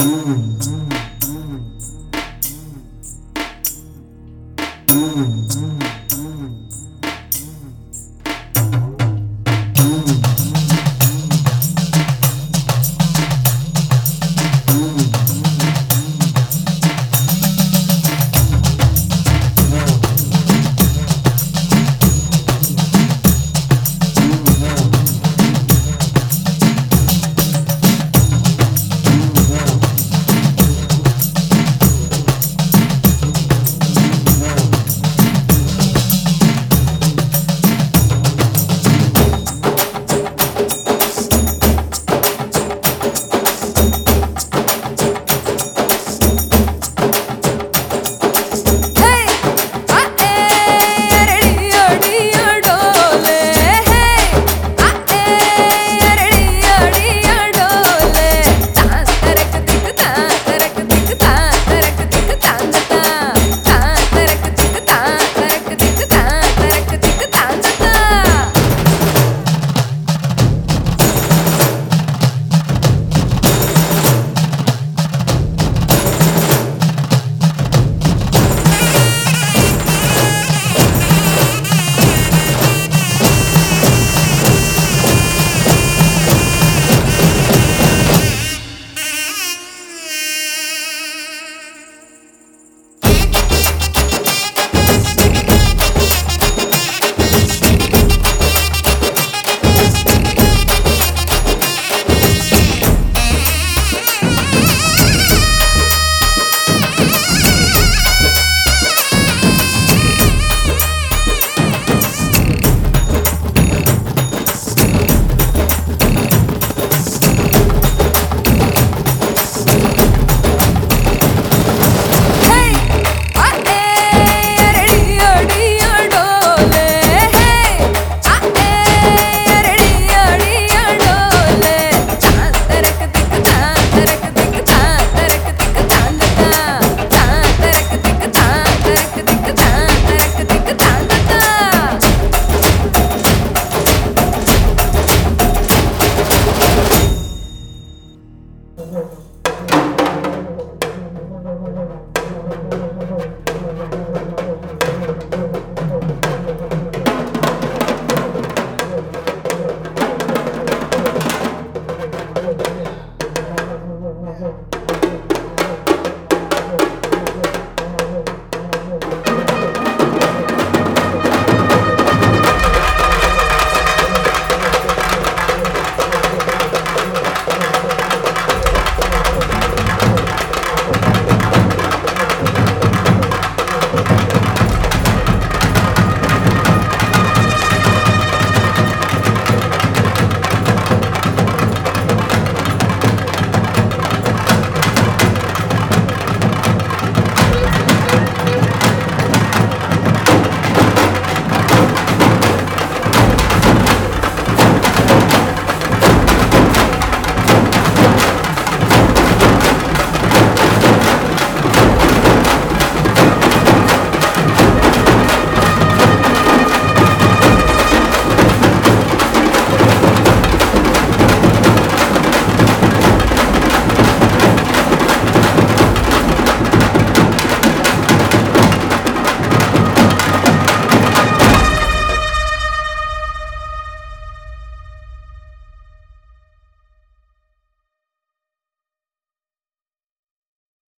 mm